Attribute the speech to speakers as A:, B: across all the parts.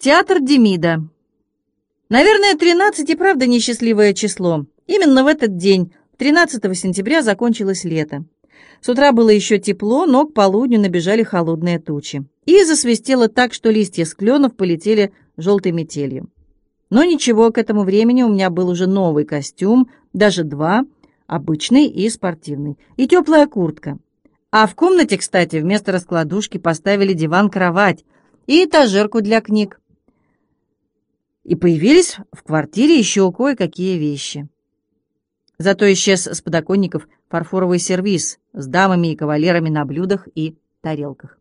A: Театр Демида. Наверное, 13 и правда несчастливое число. Именно в этот день, 13 сентября, закончилось лето. С утра было еще тепло, но к полудню набежали холодные тучи. И засвистело так, что листья с кленов полетели желтой метелью. Но ничего, к этому времени у меня был уже новый костюм, даже два, обычный и спортивный, и теплая куртка. А в комнате, кстати, вместо раскладушки поставили диван-кровать и этажерку для книг. И появились в квартире еще кое-какие вещи. Зато исчез с подоконников фарфоровый сервиз с дамами и кавалерами на блюдах и тарелках.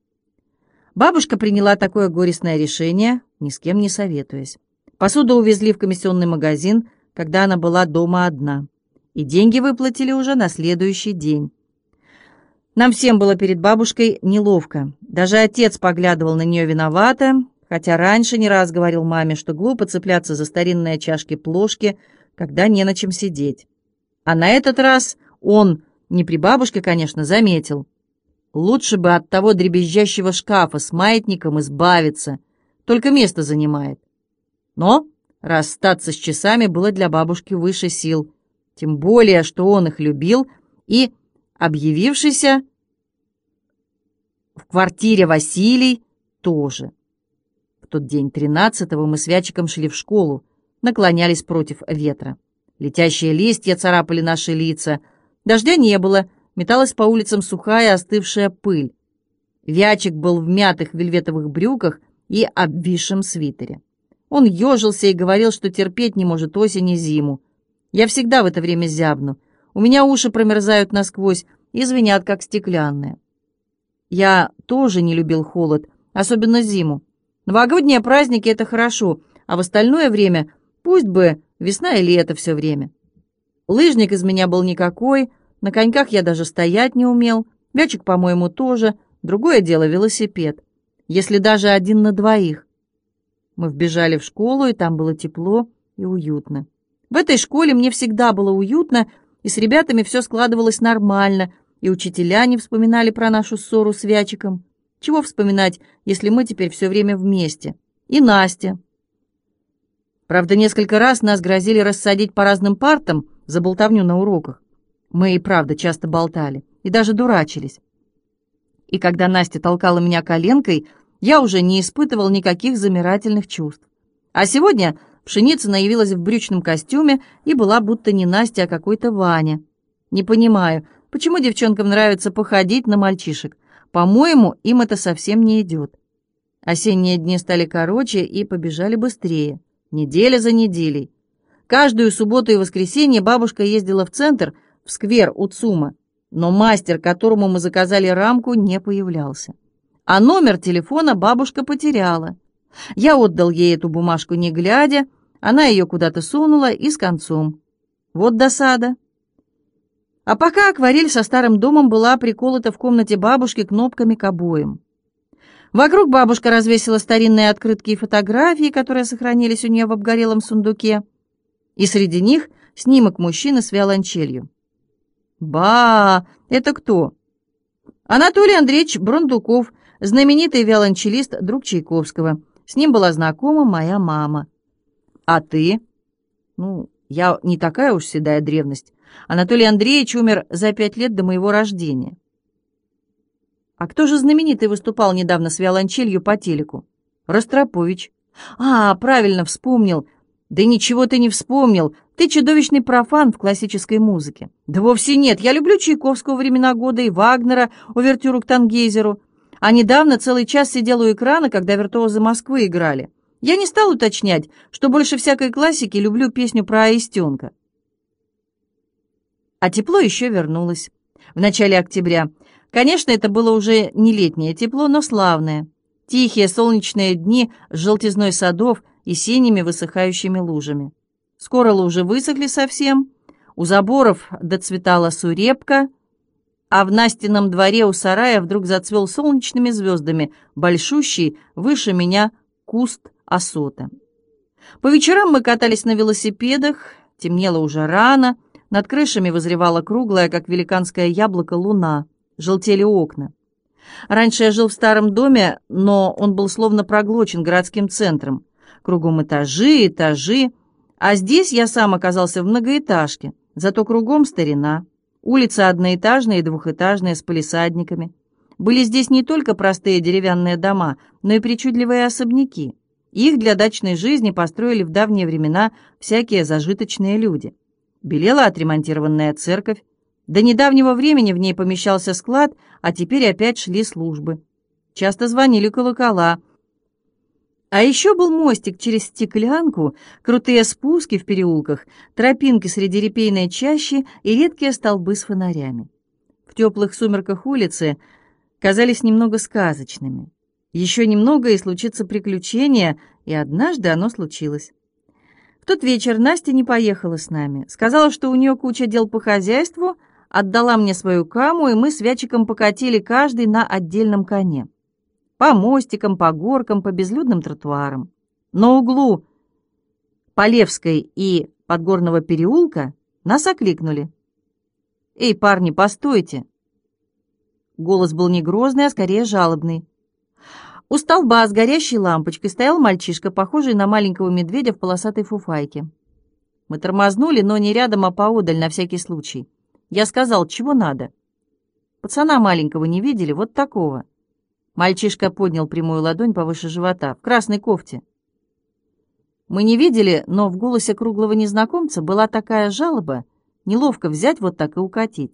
A: Бабушка приняла такое горестное решение, ни с кем не советуясь. Посуду увезли в комиссионный магазин, когда она была дома одна, и деньги выплатили уже на следующий день. Нам всем было перед бабушкой неловко. Даже отец поглядывал на нее виновато, хотя раньше не раз говорил маме, что глупо цепляться за старинные чашки-плошки, когда не на чем сидеть. А на этот раз он, не при бабушке, конечно, заметил. Лучше бы от того дребезжащего шкафа с маятником избавиться, только место занимает. Но расстаться с часами было для бабушки выше сил, тем более, что он их любил и объявившийся в квартире Василий тоже. В тот день, тринадцатого, мы с Вячиком шли в школу, наклонялись против ветра. Летящие листья царапали наши лица. Дождя не было, металась по улицам сухая остывшая пыль. Вячик был в мятых вельветовых брюках и обвисшем свитере. Он ежился и говорил, что терпеть не может осень и зиму. Я всегда в это время зябну. У меня уши промерзают насквозь и звенят, как стеклянные. Я тоже не любил холод, особенно зиму. Новогодние праздники — это хорошо, а в остальное время пусть бы весна и лето все время. Лыжник из меня был никакой, на коньках я даже стоять не умел, мячик, по-моему, тоже, другое дело — велосипед, если даже один на двоих. Мы вбежали в школу, и там было тепло и уютно. В этой школе мне всегда было уютно, и с ребятами все складывалось нормально, и учителя не вспоминали про нашу ссору с Вячиком. Чего вспоминать, если мы теперь все время вместе? И Настя. Правда, несколько раз нас грозили рассадить по разным партам за болтовню на уроках. Мы и правда часто болтали, и даже дурачились. И когда Настя толкала меня коленкой, я уже не испытывал никаких замирательных чувств. А сегодня Пшеницына явилась в брючном костюме и была будто не Настя, а какой-то Ваня. Не понимаю, почему девчонкам нравится походить на мальчишек. По-моему, им это совсем не идет. Осенние дни стали короче и побежали быстрее. Неделя за неделей. Каждую субботу и воскресенье бабушка ездила в центр, в сквер у ЦУМа, но мастер, которому мы заказали рамку, не появлялся. А номер телефона бабушка потеряла. Я отдал ей эту бумажку не глядя, она ее куда-то сунула и с концом. Вот досада. А пока акварель со старым домом была приколота в комнате бабушки кнопками к обоям. Вокруг бабушка развесила старинные открытки и фотографии, которые сохранились у нее в обгорелом сундуке. И среди них снимок мужчины с виолончелью. «Ба! Это кто?» «Анатолий Андреевич Брундуков, знаменитый виолончелист, друг Чайковского. С ним была знакома моя мама». «А ты?» «Ну, я не такая уж седая древность. Анатолий Андреевич умер за пять лет до моего рождения». «А кто же знаменитый выступал недавно с виолончелью по телеку?» «Ростропович». «А, правильно вспомнил. Да ничего ты не вспомнил. Ты чудовищный профан в классической музыке». «Да вовсе нет. Я люблю Чайковского времена года и Вагнера, увертюру к Тангейзеру. А недавно целый час сидел у экрана, когда виртуозы Москвы играли. Я не стал уточнять, что больше всякой классики люблю песню про Аистенка. А тепло еще вернулось. В начале октября. Конечно, это было уже не летнее тепло, но славное. Тихие солнечные дни с желтизной садов и синими высыхающими лужами. Скоро лужи высохли совсем, у заборов доцветала сурепка, а в Настином дворе у сарая вдруг зацвел солнечными звездами большущий, выше меня, куст осота. По вечерам мы катались на велосипедах, темнело уже рано, над крышами возревала круглая, как великанское яблоко, луна, желтели окна. Раньше я жил в старом доме, но он был словно проглочен городским центром. Кругом этажи, этажи. А здесь я сам оказался в многоэтажке, зато кругом старина. Улицы одноэтажные и двухэтажные с полисадниками. Были здесь не только простые деревянные дома, но и причудливые особняки. Их для дачной жизни построили в давние времена всякие зажиточные люди. Белела отремонтированная церковь. До недавнего времени в ней помещался склад, а теперь опять шли службы. Часто звонили колокола. А еще был мостик через стеклянку, крутые спуски в переулках, тропинки среди репейной чащи и редкие столбы с фонарями. В теплых сумерках улицы казались немного сказочными. Еще немного, и случится приключение, и однажды оно случилось. Тот вечер Настя не поехала с нами. Сказала, что у нее куча дел по хозяйству, отдала мне свою каму, и мы с Вячиком покатили каждый на отдельном коне. По мостикам, по горкам, по безлюдным тротуарам. На углу Полевской и Подгорного переулка нас окликнули. «Эй, парни, постойте!» Голос был не грозный, а скорее жалобный. У столба с горящей лампочкой стоял мальчишка, похожий на маленького медведя в полосатой фуфайке. Мы тормознули, но не рядом, а поодаль, на всякий случай. Я сказал, чего надо. Пацана маленького не видели, вот такого. Мальчишка поднял прямую ладонь повыше живота, в красной кофте. Мы не видели, но в голосе круглого незнакомца была такая жалоба, неловко взять вот так и укатить.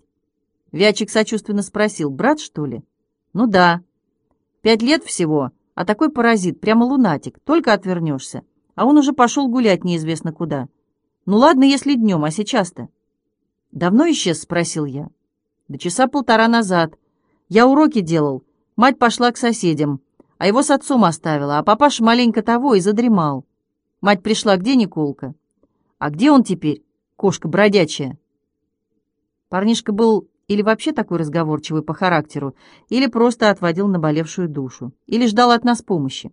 A: Вячик сочувственно спросил, брат, что ли? Ну да, Пять лет всего, а такой паразит, прямо лунатик, только отвернешься. А он уже пошел гулять неизвестно куда. Ну ладно, если днем, а сейчас-то? Давно исчез, спросил я. До часа полтора назад. Я уроки делал. Мать пошла к соседям, а его с отцом оставила, а папаша маленько того и задремал. Мать пришла, где Николка? А где он теперь, кошка бродячая? Парнишка был или вообще такой разговорчивый по характеру, или просто отводил наболевшую душу, или ждал от нас помощи.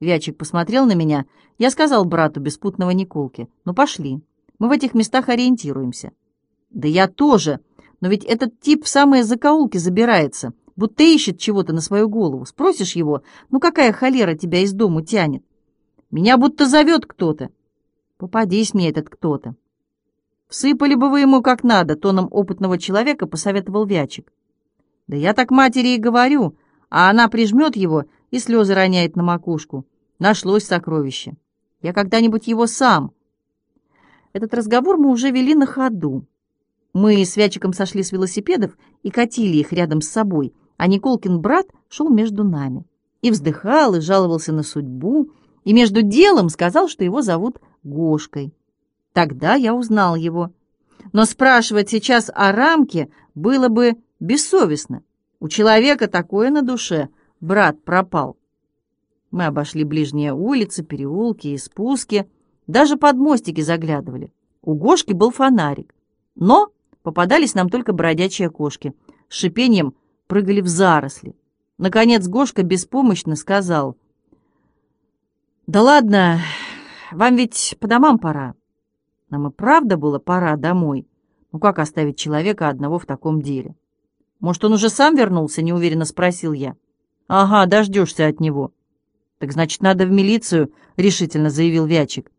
A: Вячик посмотрел на меня. Я сказал брату беспутного Николки, ну пошли, мы в этих местах ориентируемся. Да я тоже, но ведь этот тип в самые закоулки забирается, будто ищет чего-то на свою голову. Спросишь его, ну какая холера тебя из дому тянет? Меня будто зовет кто-то. Попадись мне этот кто-то. «Всыпали бы вы ему как надо», — тоном опытного человека посоветовал Вячик. «Да я так матери и говорю, а она прижмет его и слезы роняет на макушку. Нашлось сокровище. Я когда-нибудь его сам». Этот разговор мы уже вели на ходу. Мы с Вячиком сошли с велосипедов и катили их рядом с собой, а Николкин брат шел между нами. И вздыхал, и жаловался на судьбу, и между делом сказал, что его зовут Гошкой. Тогда я узнал его. Но спрашивать сейчас о рамке было бы бессовестно. У человека такое на душе. Брат пропал. Мы обошли ближние улицы, переулки и спуски. Даже под мостики заглядывали. У Гошки был фонарик. Но попадались нам только бродячие кошки. С шипением прыгали в заросли. Наконец Гошка беспомощно сказал. «Да ладно, вам ведь по домам пора. Нам и правда было пора домой. Ну как оставить человека одного в таком деле? Может, он уже сам вернулся, неуверенно спросил я. Ага, дождешься от него. Так значит, надо в милицию, решительно заявил Вячик.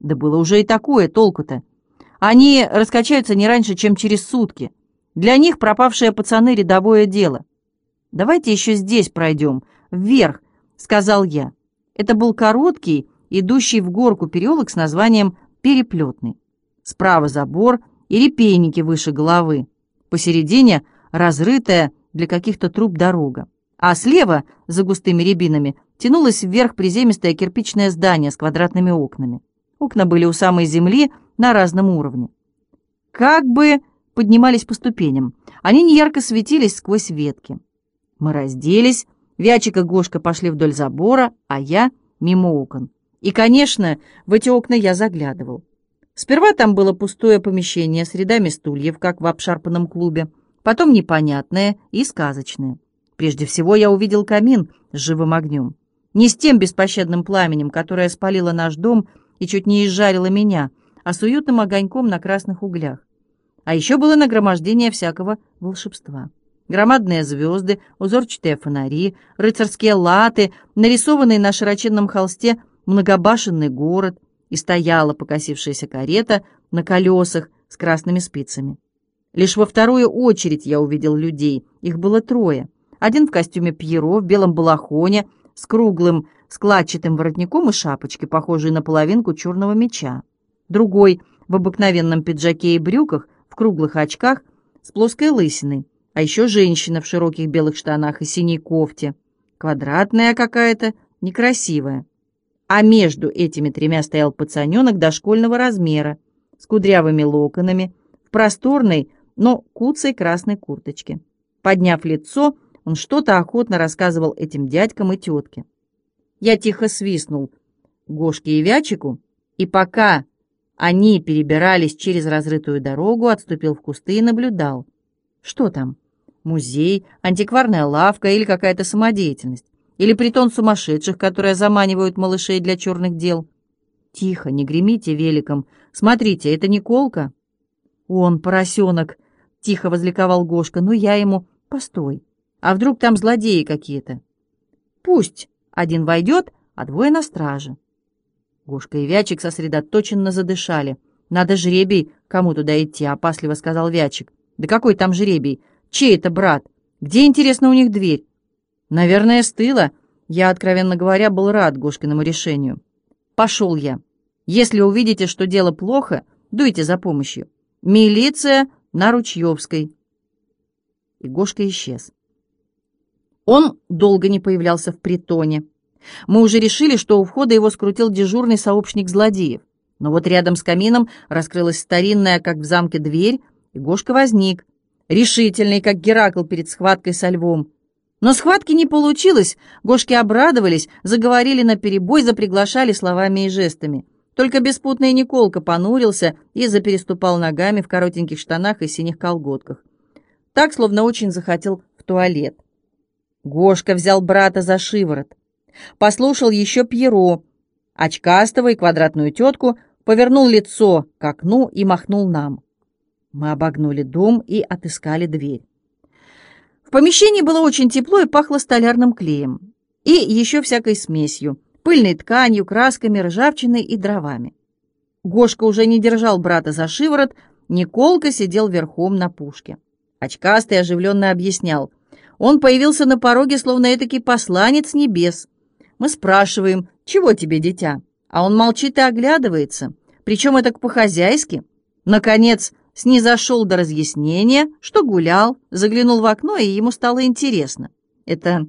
A: Да было уже и такое, толку-то. Они раскачаются не раньше, чем через сутки. Для них пропавшие пацаны — рядовое дело. Давайте еще здесь пройдем, вверх, сказал я. Это был короткий, идущий в горку переулок с названием переплетный. Справа забор и репейники выше головы. Посередине разрытая для каких-то труб дорога. А слева, за густыми рябинами, тянулось вверх приземистое кирпичное здание с квадратными окнами. Окна были у самой земли на разном уровне. Как бы поднимались по ступеням. Они неярко светились сквозь ветки. Мы разделись, Вячик и Гошка пошли вдоль забора, а я мимо окон. И, конечно, в эти окна я заглядывал. Сперва там было пустое помещение с рядами стульев, как в обшарпанном клубе, потом непонятное и сказочное. Прежде всего я увидел камин с живым огнем. Не с тем беспощадным пламенем, которое спалило наш дом и чуть не изжарило меня, а с уютным огоньком на красных углях. А еще было нагромождение всякого волшебства. Громадные звезды, узорчатые фонари, рыцарские латы, нарисованные на широченном холсте многобашенный город, и стояла покосившаяся карета на колесах с красными спицами. Лишь во вторую очередь я увидел людей, их было трое. Один в костюме Пьеро, в белом балахоне, с круглым складчатым воротником и шапочкой, похожей на половинку черного меча. Другой в обыкновенном пиджаке и брюках, в круглых очках, с плоской лысиной. А еще женщина в широких белых штанах и синей кофте. Квадратная какая-то, некрасивая. А между этими тремя стоял пацаненок дошкольного размера, с кудрявыми локонами, в просторной, но куцей красной курточке. Подняв лицо, он что-то охотно рассказывал этим дядькам и тетке. Я тихо свистнул Гошке и Вячику, и пока они перебирались через разрытую дорогу, отступил в кусты и наблюдал. Что там? Музей, антикварная лавка или какая-то самодеятельность? Или притон сумасшедших, которые заманивают малышей для черных дел? Тихо, не гремите великом. Смотрите, это Николка. Он, поросенок, тихо возликовал Гошка. Ну, я ему... Постой. А вдруг там злодеи какие-то? Пусть один войдет, а двое на страже. Гошка и Вячик сосредоточенно задышали. «Надо жребий, кому туда идти», — опасливо сказал Вячик. «Да какой там жребий? Чей это брат? Где, интересно, у них дверь?» «Наверное, с тыла». Я, откровенно говоря, был рад Гошкиному решению. «Пошел я. Если увидите, что дело плохо, дуйте за помощью. Милиция на Ручьевской». И Гошка исчез. Он долго не появлялся в притоне. Мы уже решили, что у входа его скрутил дежурный сообщник злодеев. Но вот рядом с камином раскрылась старинная, как в замке, дверь, и Гошка возник, решительный, как Геракл перед схваткой со львом. Но схватки не получилось, Гошки обрадовались, заговорили наперебой, заприглашали словами и жестами. Только беспутный Николка понурился и запереступал ногами в коротеньких штанах и синих колготках. Так, словно очень захотел в туалет. Гошка взял брата за шиворот. Послушал еще Пьеро, очкастого и квадратную тетку, повернул лицо к окну и махнул нам. Мы обогнули дом и отыскали дверь. В помещении было очень тепло и пахло столярным клеем. И еще всякой смесью, пыльной тканью, красками, ржавчиной и дровами. Гошка уже не держал брата за шиворот, Николка сидел верхом на пушке. Очкастый оживленно объяснял. Он появился на пороге, словно этакий посланец небес. Мы спрашиваем, чего тебе, дитя? А он молчит и оглядывается, причем это по-хозяйски. Наконец, снизошел до разъяснения, что гулял, заглянул в окно, и ему стало интересно. Это,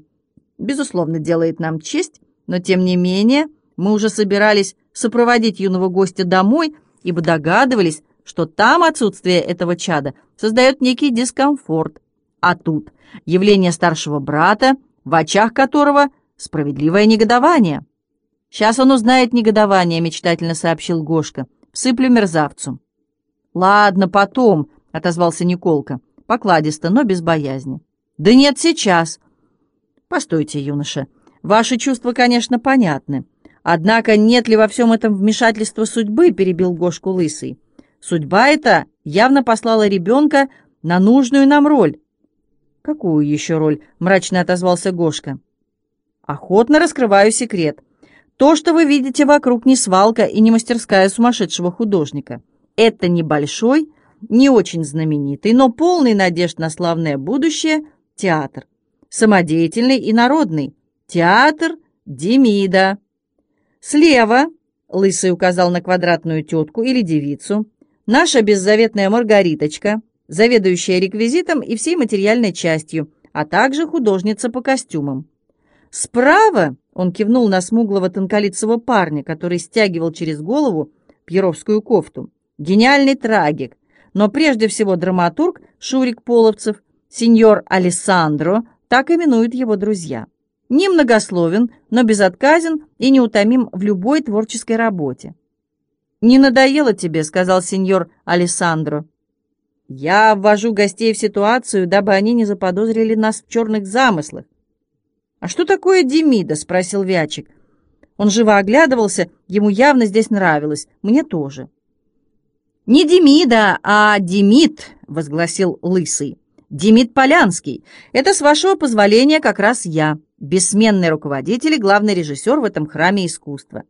A: безусловно, делает нам честь, но, тем не менее, мы уже собирались сопроводить юного гостя домой, ибо догадывались, что там отсутствие этого чада создает некий дискомфорт. А тут явление старшего брата, в очах которого Справедливое негодование. Сейчас он узнает негодование, мечтательно сообщил Гошка. Всыплю мерзавцу. Ладно, потом, отозвался Николка, покладисто, но без боязни. Да нет, сейчас. Постойте, юноша, ваши чувства, конечно, понятны. Однако нет ли во всем этом вмешательства судьбы, перебил Гошку Лысый. Судьба эта явно послала ребенка на нужную нам роль. «Какую еще роль?» — мрачно отозвался Гошка. Охотно раскрываю секрет. То, что вы видите вокруг, не свалка и не мастерская сумасшедшего художника. Это небольшой, не очень знаменитый, но полный надежд на славное будущее театр. Самодеятельный и народный. Театр Демида. Слева, Лысый указал на квадратную тетку или девицу, наша беззаветная Маргариточка, заведующая реквизитом и всей материальной частью, а также художница по костюмам. Справа он кивнул на смуглого тонколицего парня, который стягивал через голову пьеровскую кофту. Гениальный трагик, но прежде всего драматург Шурик Половцев, сеньор Алессандро, так именуют его друзья. Немногословен, но безотказен и неутомим в любой творческой работе. «Не надоело тебе», — сказал сеньор Алессандро. «Я ввожу гостей в ситуацию, дабы они не заподозрили нас в черных замыслах. «А что такое Демида?» — спросил Вячик. Он живо оглядывался, ему явно здесь нравилось, мне тоже. «Не Демида, а Демид», — возгласил Лысый. «Демид Полянский. Это, с вашего позволения, как раз я, бессменный руководитель и главный режиссер в этом храме искусства.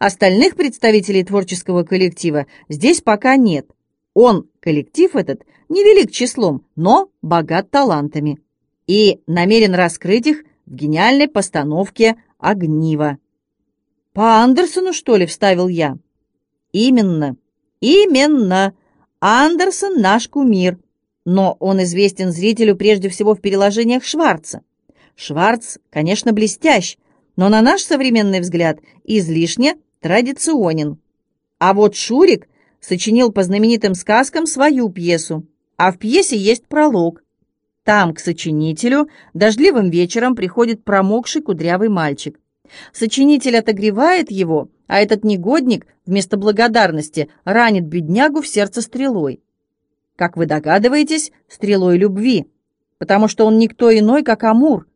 A: Остальных представителей творческого коллектива здесь пока нет. Он, коллектив этот, невелик числом, но богат талантами. И намерен раскрыть их в гениальной постановке «Огниво». «По Андерсону, что ли?» — вставил я. «Именно, именно. Андерсон — наш кумир. Но он известен зрителю прежде всего в переложениях Шварца. Шварц, конечно, блестящ, но на наш современный взгляд излишне традиционен. А вот Шурик сочинил по знаменитым сказкам свою пьесу, а в пьесе есть пролог. Там к сочинителю дождливым вечером приходит промокший кудрявый мальчик. Сочинитель отогревает его, а этот негодник вместо благодарности ранит беднягу в сердце стрелой. Как вы догадываетесь, стрелой любви, потому что он никто иной, как Амур.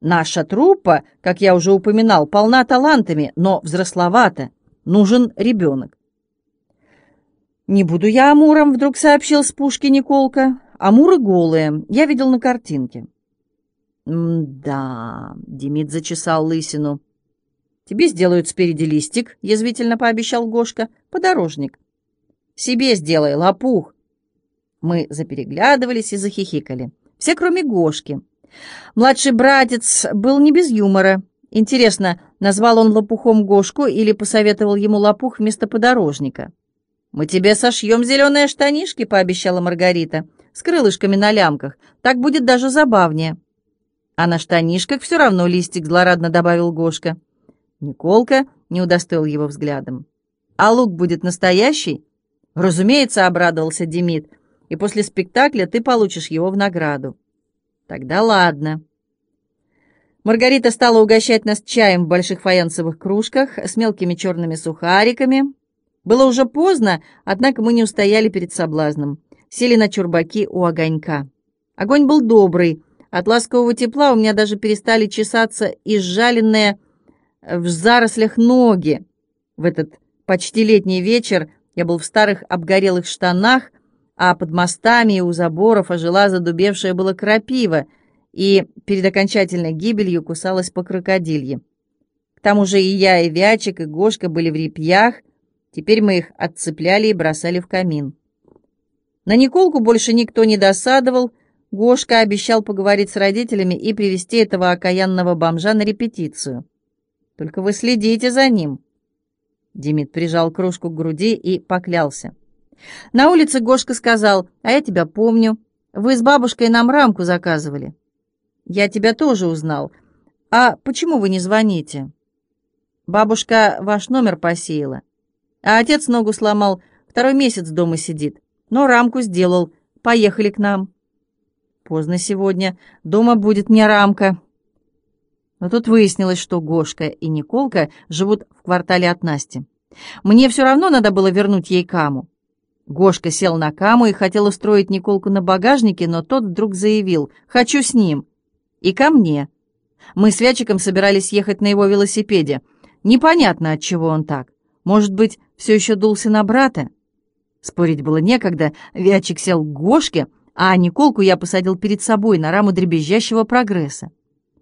A: Наша труппа, как я уже упоминал, полна талантами, но взрословата. Нужен ребенок. «Не буду я Амуром», — вдруг сообщил с пушки Николка. «Амуры голые, я видел на картинке». «Да», — Демид зачесал лысину. «Тебе сделают спереди листик», — язвительно пообещал Гошка. «Подорожник». «Себе сделай, лопух». Мы запереглядывались и захихикали. Все, кроме Гошки. Младший братец был не без юмора. Интересно, назвал он лопухом Гошку или посоветовал ему лопух вместо подорожника? «Мы тебе сошьем зеленые штанишки», — пообещала Маргарита, «с крылышками на лямках. Так будет даже забавнее». «А на штанишках все равно листик», — злорадно добавил Гошка. Николка не удостоил его взглядом. «А лук будет настоящий?» «Разумеется», — обрадовался Демид, «и после спектакля ты получишь его в награду». «Тогда ладно». Маргарита стала угощать нас чаем в больших фаянсовых кружках с мелкими черными сухариками. Было уже поздно, однако мы не устояли перед соблазном. Сели на чурбаки у огонька. Огонь был добрый. От ласкового тепла у меня даже перестали чесаться изжаленные в зарослях ноги. В этот почти летний вечер я был в старых обгорелых штанах, а под мостами и у заборов ожила задубевшая было крапива, и перед окончательной гибелью кусалась по крокодилье. К тому же и я, и Вячик, и Гошка были в репьях, теперь мы их отцепляли и бросали в камин. На Николку больше никто не досадовал, Гошка обещал поговорить с родителями и привести этого окаянного бомжа на репетицию. «Только вы следите за ним!» Демид прижал кружку к груди и поклялся. На улице Гошка сказал, «А я тебя помню. Вы с бабушкой нам рамку заказывали». «Я тебя тоже узнал. А почему вы не звоните?» «Бабушка ваш номер посеяла. А отец ногу сломал, второй месяц дома сидит. Но рамку сделал. Поехали к нам». «Поздно сегодня. Дома будет мне рамка». Но тут выяснилось, что Гошка и Николка живут в квартале от Насти. Мне все равно надо было вернуть ей каму. Гошка сел на каму и хотел устроить Николку на багажнике, но тот вдруг заявил «Хочу с ним». И ко мне. Мы с Вячиком собирались ехать на его велосипеде. Непонятно, от чего он так. Может быть, все еще дулся на брата? Спорить было некогда. Вячик сел к Гошке, а Николку я посадил перед собой на раму дребезжащего прогресса.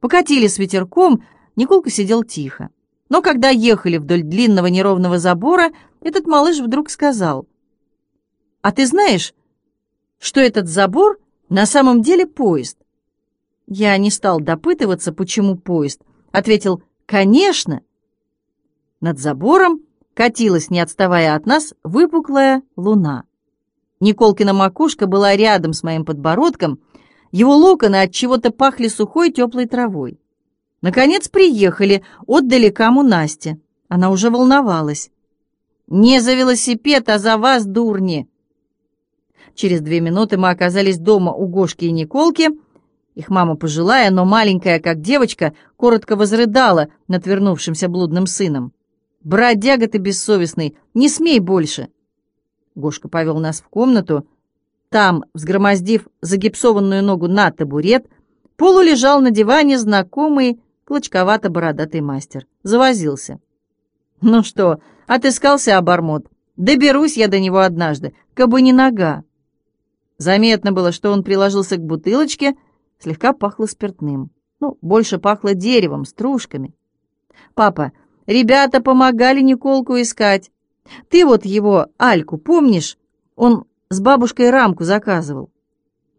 A: Покатили с ветерком, Николка сидел тихо. Но когда ехали вдоль длинного неровного забора, этот малыш вдруг сказал — а ты знаешь, что этот забор на самом деле поезд? Я не стал допытываться, почему поезд. Ответил, конечно. Над забором катилась, не отставая от нас, выпуклая луна. Николкина макушка была рядом с моим подбородком, его локоны от чего-то пахли сухой теплой травой. Наконец приехали, отдали каму Насте. Она уже волновалась. «Не за велосипед, а за вас, дурни!» Через две минуты мы оказались дома у Гошки и Николки. Их мама пожилая, но маленькая, как девочка, коротко возрыдала над вернувшимся блудным сыном. «Бродяга ты бессовестный! Не смей больше!» Гошка повел нас в комнату. Там, взгромоздив загипсованную ногу на табурет, полу лежал на диване знакомый клочковато-бородатый мастер. Завозился. «Ну что, отыскался обормот? Доберусь я до него однажды, кабы не нога!» Заметно было, что он приложился к бутылочке, слегка пахло спиртным. Ну, больше пахло деревом, стружками. «Папа, Ребята помогали Николку искать. Ты вот его, Альку, помнишь? Он с бабушкой рамку заказывал.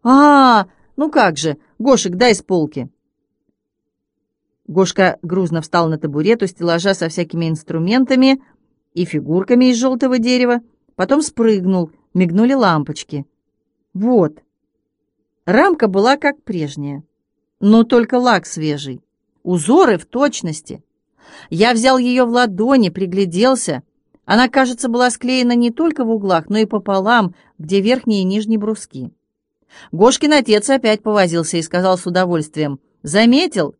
A: А, ну как же, Гошек, дай с полки. Гошка грузно встал на табурет у стеллажа со всякими инструментами и фигурками из желтого дерева, потом спрыгнул, мигнули лампочки. Вот. Рамка была как прежняя, но только лак свежий. Узоры в точности. Я взял ее в ладони, пригляделся. Она, кажется, была склеена не только в углах, но и пополам, где верхние и нижние бруски. Гошкин отец опять повозился и сказал с удовольствием, «Заметил?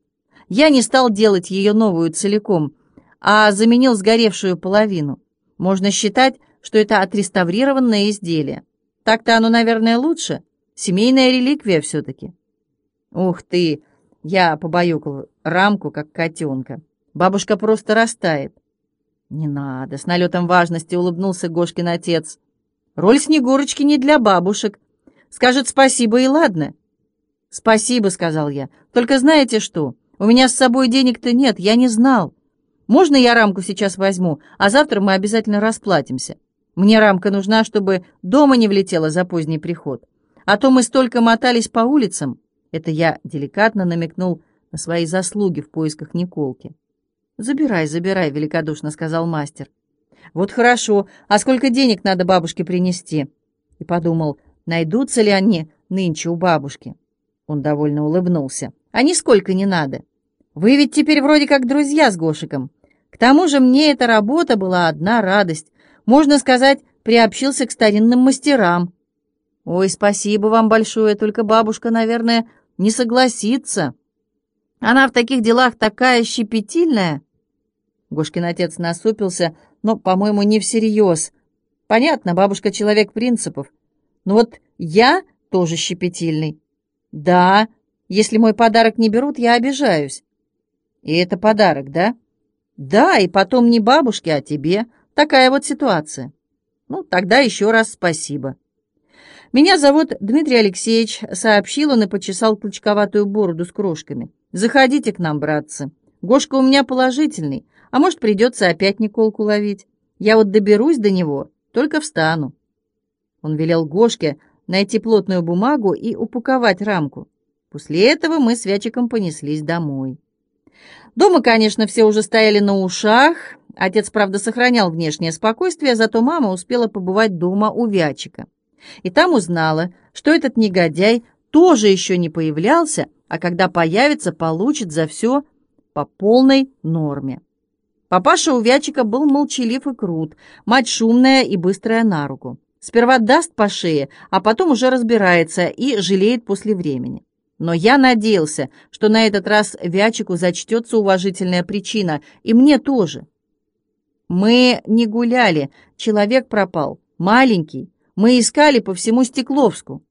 A: Я не стал делать ее новую целиком, а заменил сгоревшую половину. Можно считать, что это отреставрированное изделие. Так-то оно, наверное, лучше. Семейная реликвия все-таки». «Ух ты!» Я побаюкал рамку, как котенка. Бабушка просто растает. «Не надо», — с налетом важности улыбнулся Гошкин отец. «Роль Снегурочки не для бабушек. Скажет спасибо и ладно». «Спасибо», — сказал я. «Только знаете что? У меня с собой денег-то нет, я не знал. Можно я рамку сейчас возьму, а завтра мы обязательно расплатимся? Мне рамка нужна, чтобы дома не влетела за поздний приход. А то мы столько мотались по улицам». Это я деликатно намекнул на свои заслуги в поисках Николки. «Забирай, забирай», — великодушно сказал мастер. «Вот хорошо. А сколько денег надо бабушке принести?» И подумал, найдутся ли они нынче у бабушки. Он довольно улыбнулся. «А нисколько не надо. Вы ведь теперь вроде как друзья с Гошиком. К тому же мне эта работа была одна радость. Можно сказать, приобщился к старинным мастерам. Ой, спасибо вам большое, только бабушка, наверное, не согласится. Она в таких делах такая щепетильная». Гошкин отец насупился, но, по-моему, не всерьез. Понятно, бабушка человек принципов. Но вот я тоже щепетильный. Да, если мой подарок не берут, я обижаюсь. И это подарок, да? Да, и потом не бабушке, а тебе. Такая вот ситуация. Ну, тогда еще раз спасибо. Меня зовут Дмитрий Алексеевич, сообщил он и почесал клочковатую бороду с крошками. Заходите к нам, братцы. Гошка у меня положительный, а может, придется опять Николку ловить. Я вот доберусь до него, только встану. Он велел Гошке найти плотную бумагу и упаковать рамку. После этого мы с Вячиком понеслись домой. Дома, конечно, все уже стояли на ушах. Отец, правда, сохранял внешнее спокойствие, зато мама успела побывать дома у Вячика. И там узнала, что этот негодяй тоже еще не появлялся, а когда появится, получит за все по полной норме. Папаша у Вячика был молчалив и крут, мать шумная и быстрая на руку. Сперва даст по шее, а потом уже разбирается и жалеет после времени. Но я надеялся, что на этот раз Вячику зачтется уважительная причина, и мне тоже. Мы не гуляли, человек пропал, маленький, мы искали по всему Стекловску.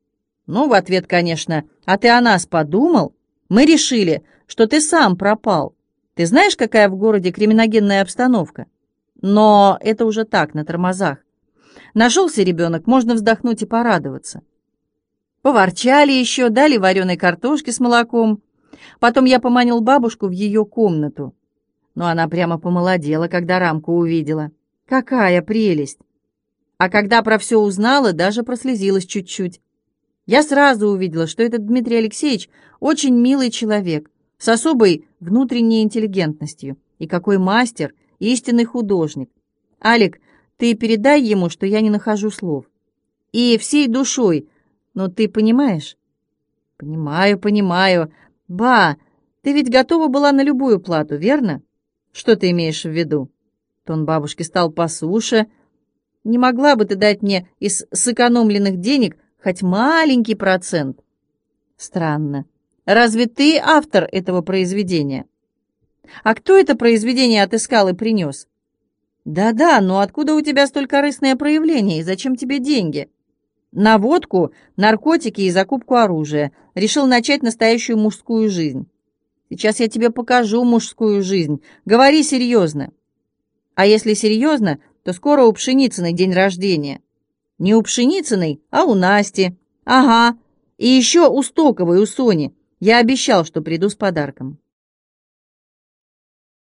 A: Ну, в ответ, конечно, а ты о нас подумал? Мы решили, что ты сам пропал. Ты знаешь, какая в городе криминогенная обстановка? Но это уже так, на тормозах. Нашелся ребенок, можно вздохнуть и порадоваться. Поворчали еще, дали вареной картошки с молоком. Потом я поманил бабушку в ее комнату. Но она прямо помолодела, когда рамку увидела. Какая прелесть! А когда про все узнала, даже прослезилась чуть-чуть. Я сразу увидела, что этот Дмитрий Алексеевич очень милый человек, с особой внутренней интеллигентностью. И какой мастер, истинный художник. Алик, ты передай ему, что я не нахожу слов. И всей душой, но ты понимаешь? Понимаю, понимаю. Ба, ты ведь готова была на любую плату, верно? Что ты имеешь в виду? Тон бабушки стал по суше. Не могла бы ты дать мне из сэкономленных денег хоть маленький процент? Странно. Разве ты автор этого произведения? А кто это произведение отыскал и принес? Да-да, но откуда у тебя столь корыстное проявление и зачем тебе деньги? На водку, наркотики и закупку оружия. Решил начать настоящую мужскую жизнь. Сейчас я тебе покажу мужскую жизнь. Говори серьезно. А если серьезно, то скоро у Пшеницыной день рождения. Не у Пшеницыной, а у Насти. Ага. И еще у Стоковой, у Сони. Я обещал, что приду с подарком.